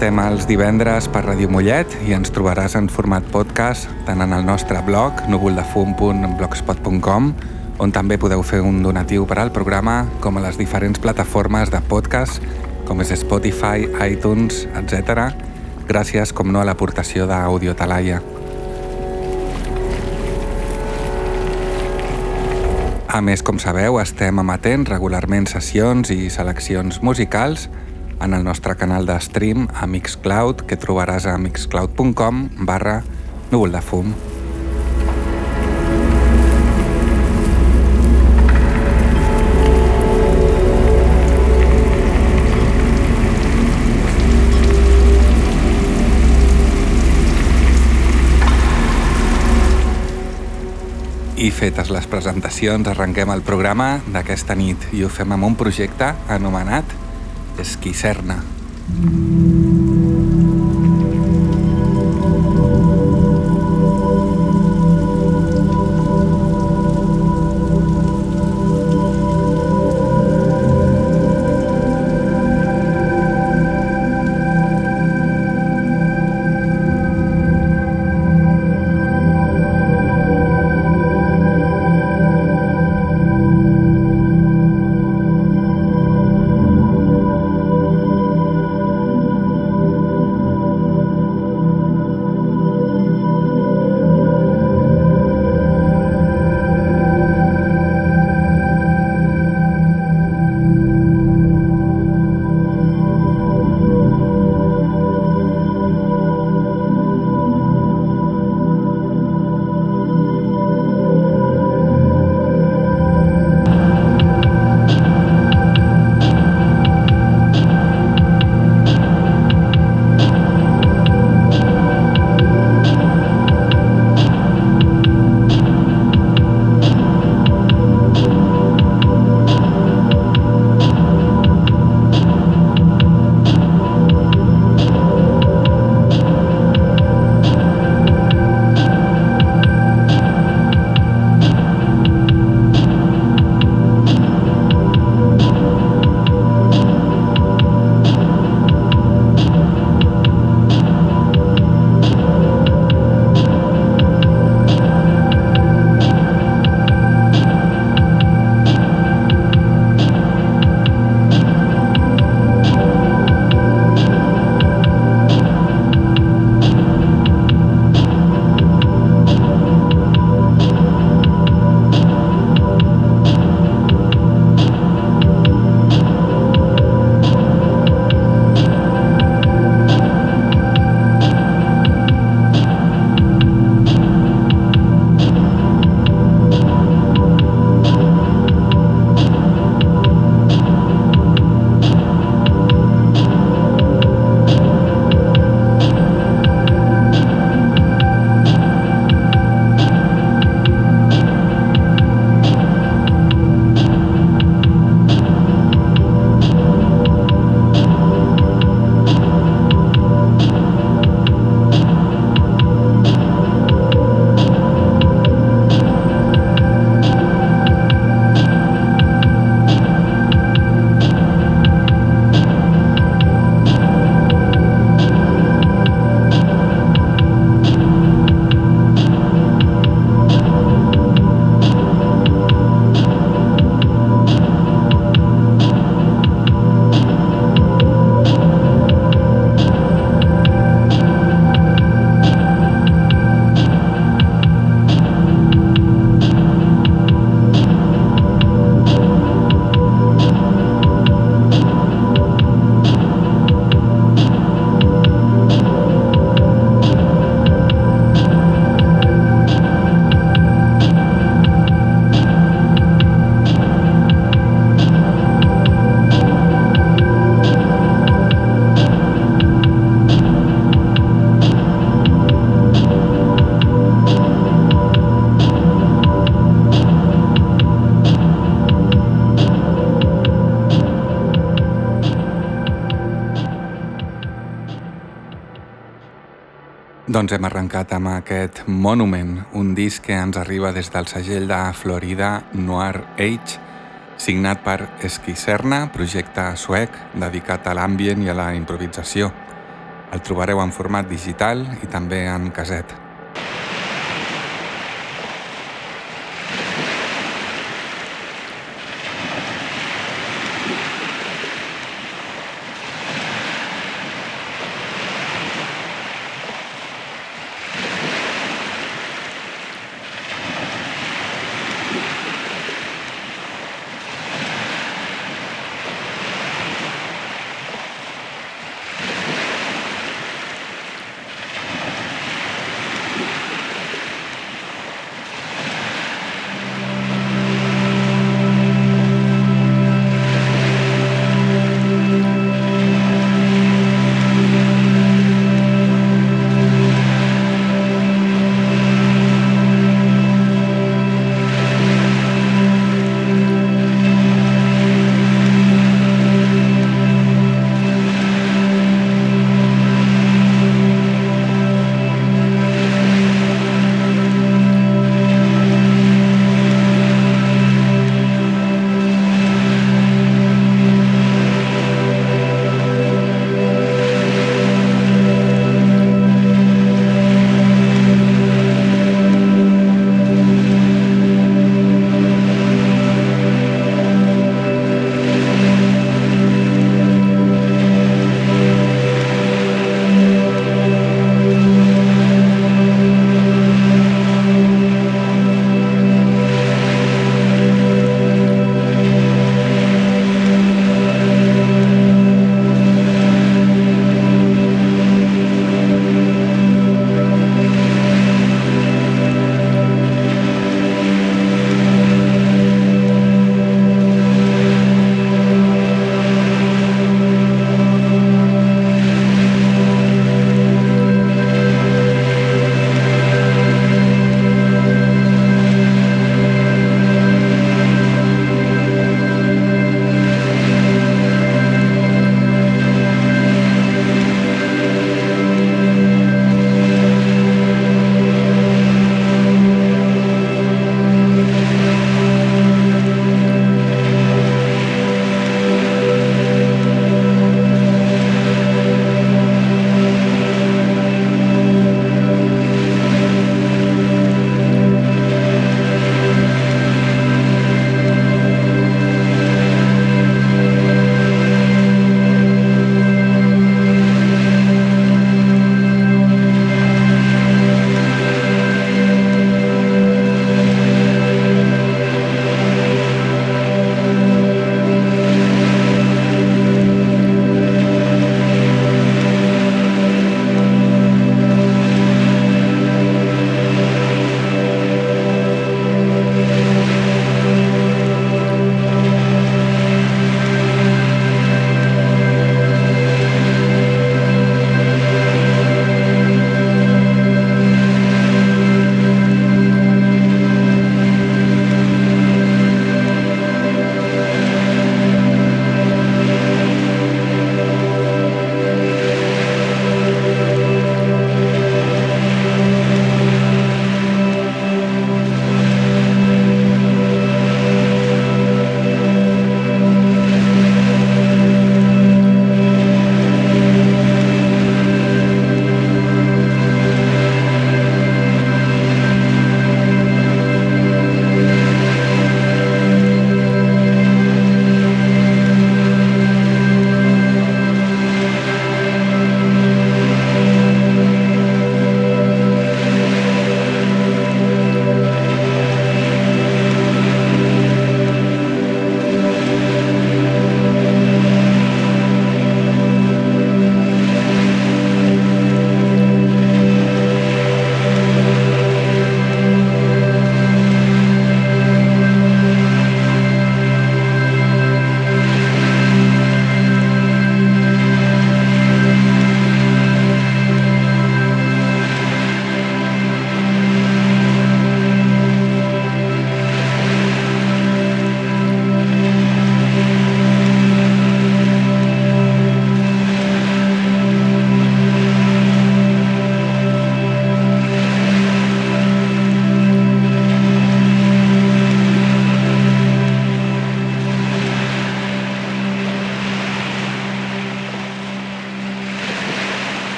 Emetem els divendres per Ràdio Mollet i ens trobaràs en format podcast tant en el nostre blog núvoldefum.blogspot.com on també podeu fer un donatiu per al programa com a les diferents plataformes de podcast com és Spotify, iTunes, etc. Gràcies, com no, a l'aportació d'Audio Talaia. A més, com sabeu, estem emetent regularment sessions i seleccions musicals en el nostre canal de stream a Mixcloud, que trobaràs a mixcloud.com barra núvol de fum. I fetes les presentacions, arrenquem el programa d'aquesta nit i ho fem amb un projecte anomenat Esquicerna. Doncs hem arrencat amb aquest Monument, un disc que ens arriba des del segell de Florida Noir Age, signat per Esquicerna, projecte suec dedicat a l'ambient i a la improvisació. El trobareu en format digital i també en caset.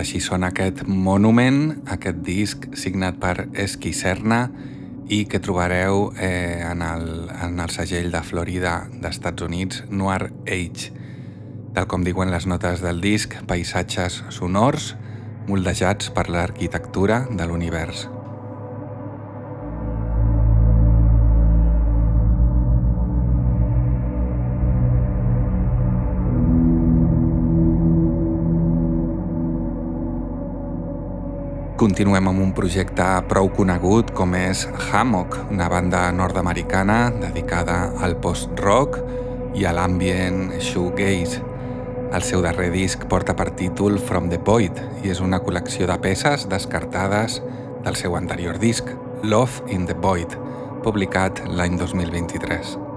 Així sona aquest Monument, aquest disc signat per Esquicerna i que trobareu eh, en, el, en el segell de Florida d'Estats Units, Noir Age. Tal com diuen les notes del disc, paisatges sonors moldejats per l'arquitectura de l'univers. Continuem amb un projecte prou conegut com és Hammock, una banda nord-americana dedicada al post-rock i a l'ambient shoegaze. El seu darrer disc porta per títol From the Void i és una col·lecció de peces descartades del seu anterior disc, Love in the Void, publicat l'any 2023.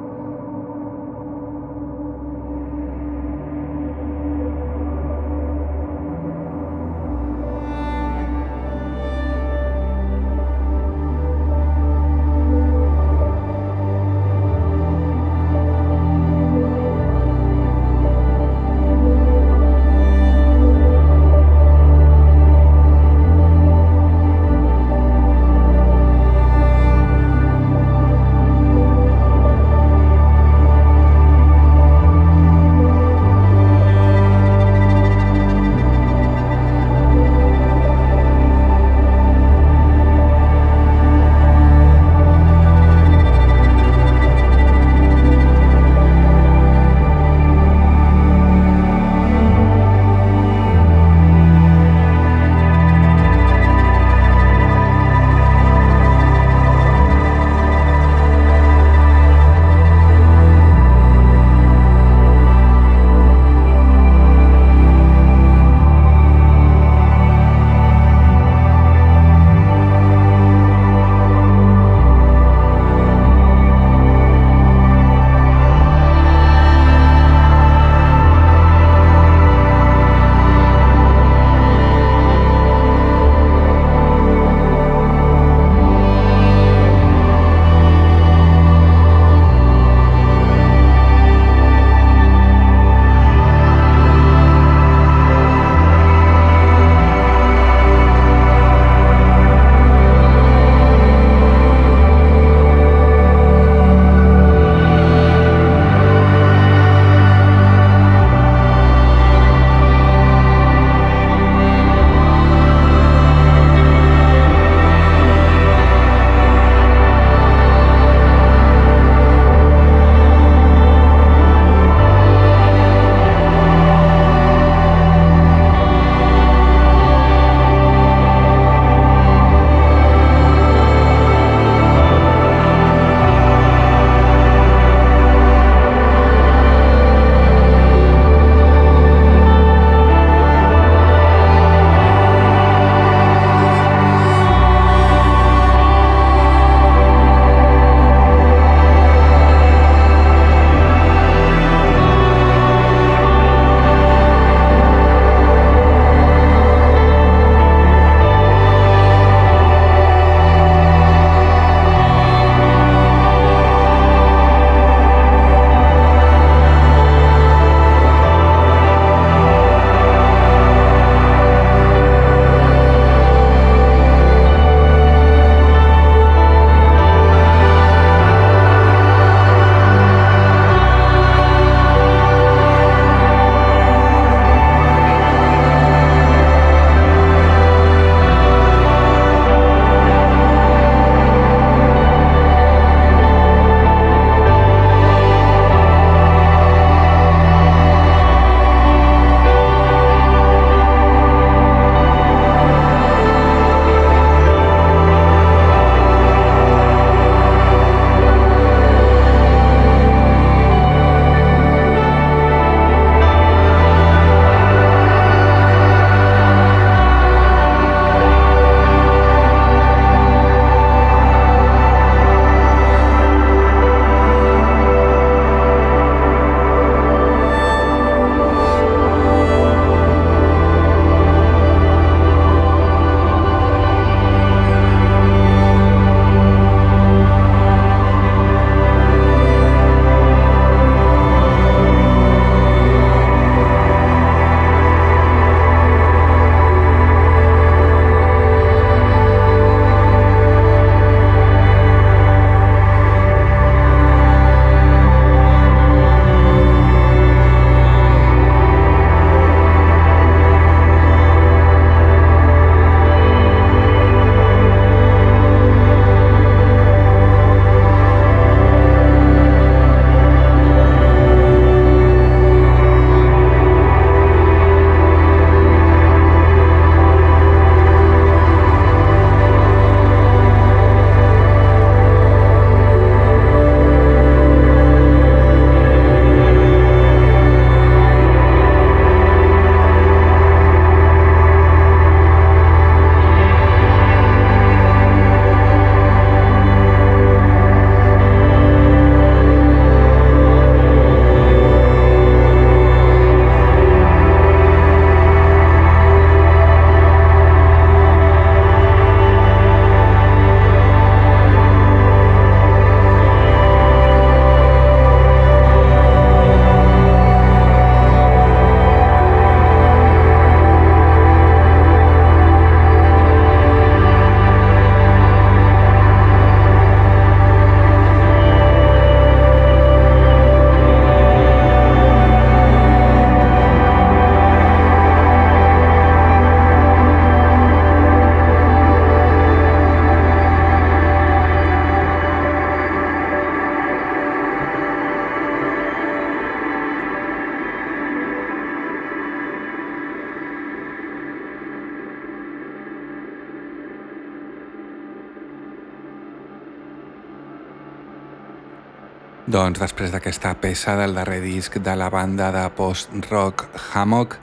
Doncs després d'aquesta peça del darrer disc de la banda de post-rock Hammock,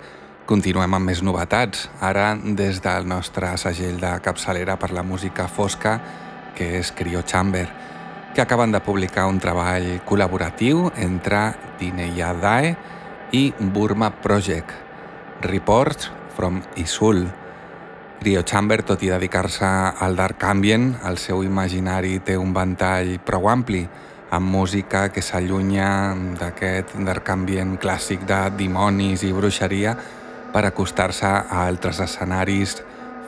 continuem amb més novetats, ara des del nostre segell de capçalera per la música fosca, que és Cryo Chamber, que acaben de publicar un treball col·laboratiu entre Dineya Dae i Burma Project, Reports from Isul. Cryo Chamber, tot i dedicar-se al dark ambient, el seu imaginari té un ventall prou ampli, amb música que s'allunya d'aquest ambient clàssic de dimonis i bruixeria per acostar-se a altres escenaris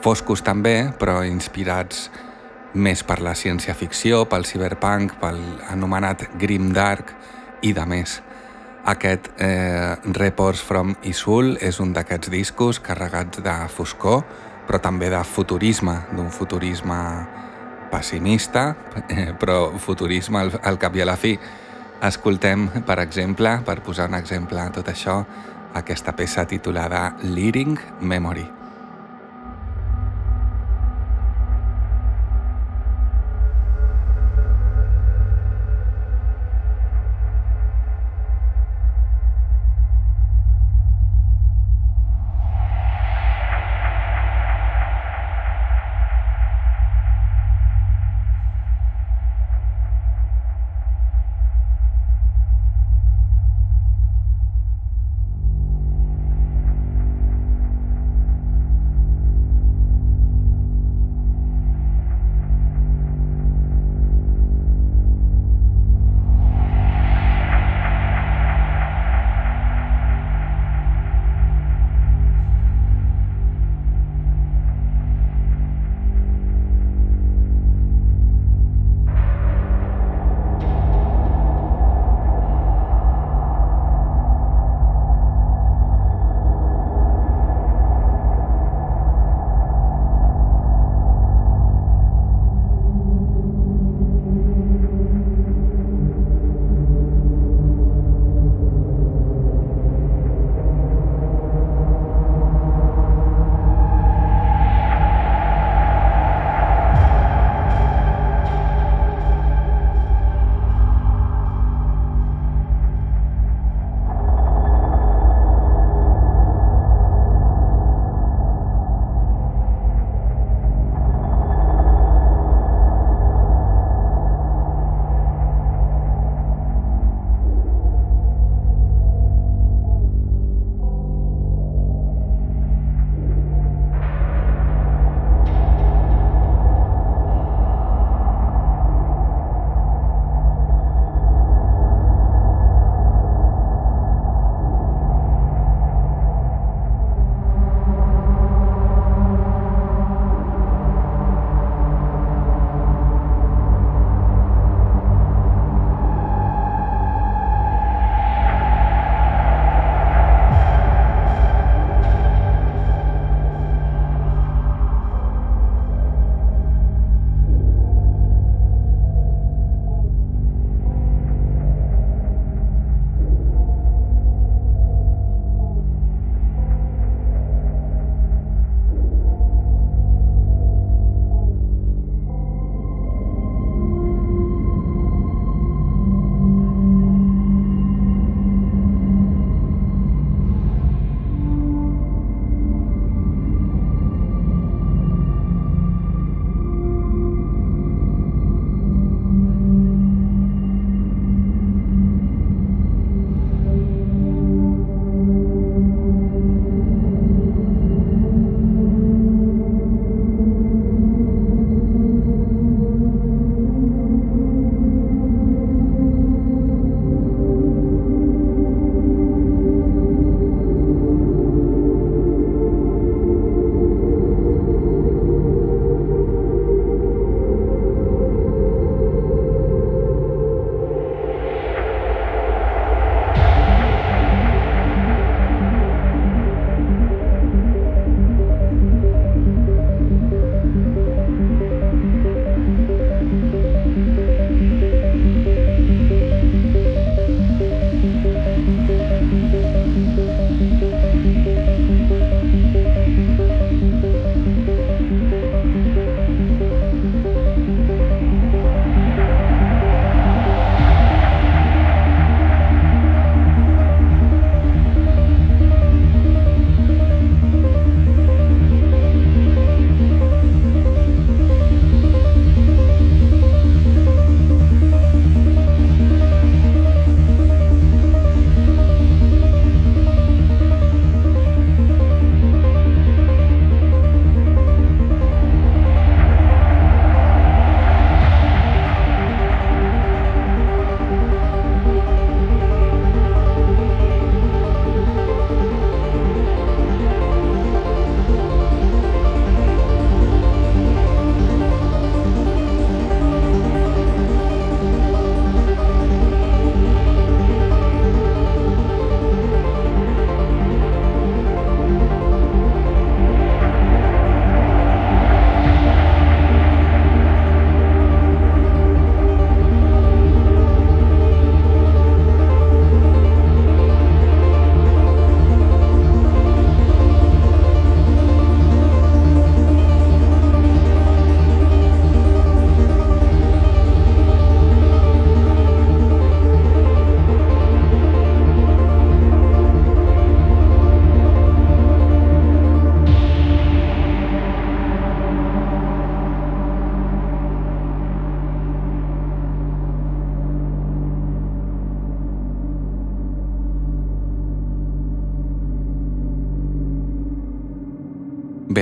foscos també, però inspirats més per la ciència-ficció, pel cyberpunk, pel anomenat grim dark i de més. Aquest eh, Reports from Isul és un d'aquests discos carregats de foscor, però també de futurisme, d'un futurisme pessimista, eh, però futurisme al, al cap i a la fi. Escoltem, per exemple, per posar un exemple a tot això, aquesta peça titulada Leading Memory.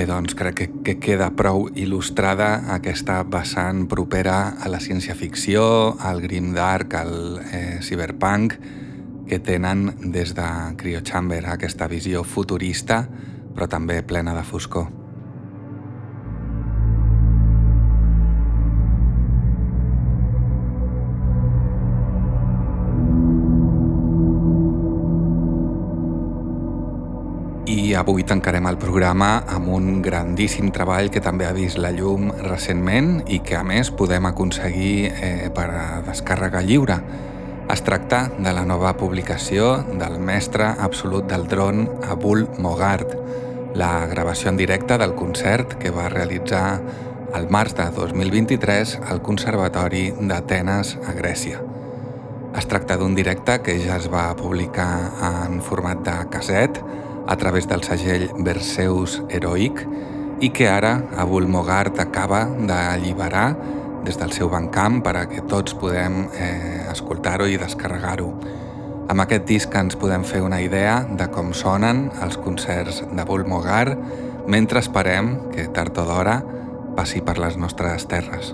Bé, doncs crec que, que queda prou il·lustrada aquesta vessant propera a la ciència-ficció, al grimdark, al eh, cyberpunk, que tenen des de Cryo Chamber, aquesta visió futurista, però també plena de foscor. Avui tancarem el programa amb un grandíssim treball que també ha vist la llum recentment i que a més podem aconseguir eh, per a descàrrega lliure. Es tracta de la nova publicació del mestre absolut del dron Abul Mogart, la gravació en directe del concert que va realitzar al març de 2023 al Conservatori d'Atenes a Grècia. Es tracta d'un directe que ja es va publicar en format de caset, a través del segell Verseus Heroic i que ara Abul Mogart acaba d'alliberar des del seu bancamp per a que tots podem eh, escoltar-ho i descarregar-ho. Amb aquest disc ens podem fer una idea de com sonen els concerts d'Abul Mogart mentre esperem que tard o d'hora passi per les nostres terres.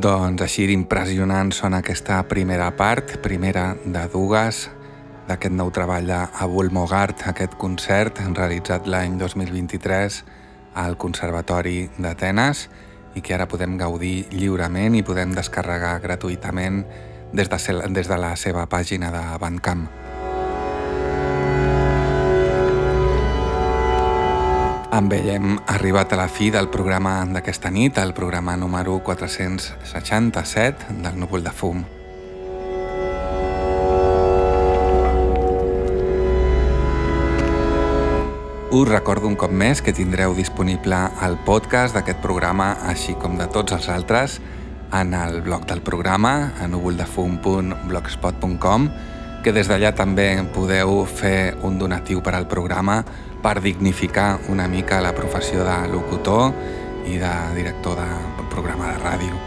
Doncs així d'impressionant sona aquesta primera part, primera de dues, d'aquest nou treball d'Abul Mogart, aquest concert realitzat l'any 2023 al Conservatori d'Atenes i que ara podem gaudir lliurement i podem descarregar gratuïtament des de, des de la seva pàgina de Bandcamp. Amb ell hem arribat a la fi del programa d'aquesta nit, el programa número 467 del Núvol de Fum. Us recordo un cop més que tindreu disponible el podcast d'aquest programa, així com de tots els altres, en el blog del programa, a núvoldefum.blogspot.com, que des d'allà també podeu fer un donatiu per al programa per dignificar una mica la professió de locutor i de director de programa de ràdio.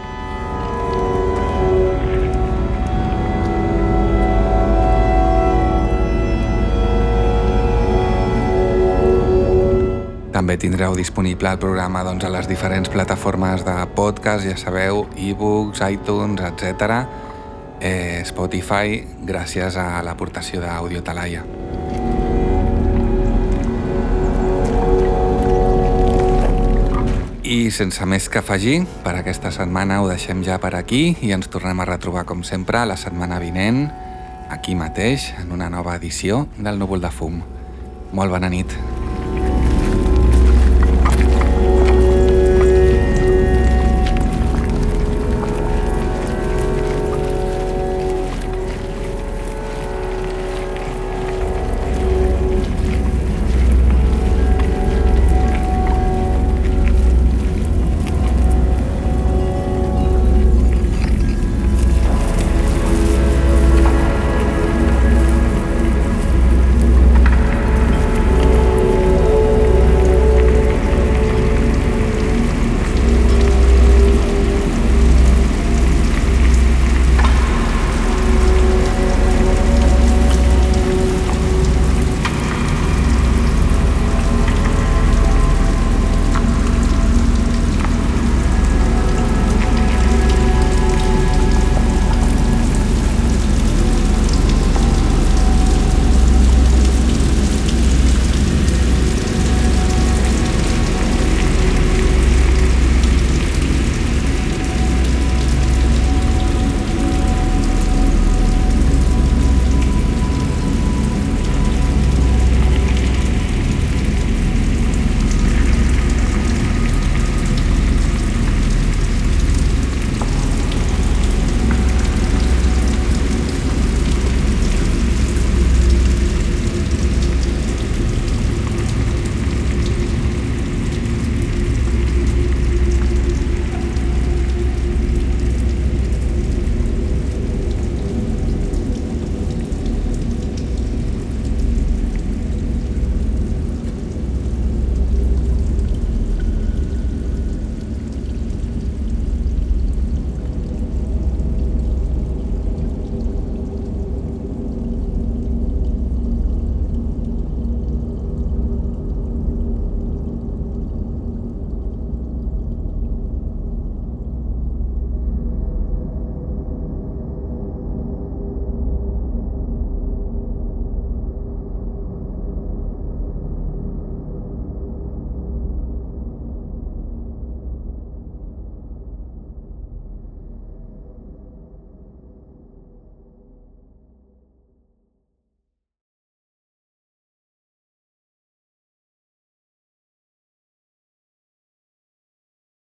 També tindreu disponible el programa doncs, a les diferents plataformes de podcast, ja sabeu, e-books, iTunes, etc. Eh, Spotify, gràcies a l'aportació d'Audio Talaia. I sense més que afegir, per aquesta setmana ho deixem ja per aquí i ens tornem a retrobar com sempre la setmana vinent, aquí mateix, en una nova edició del Núvol de Fum. Molt bona nit.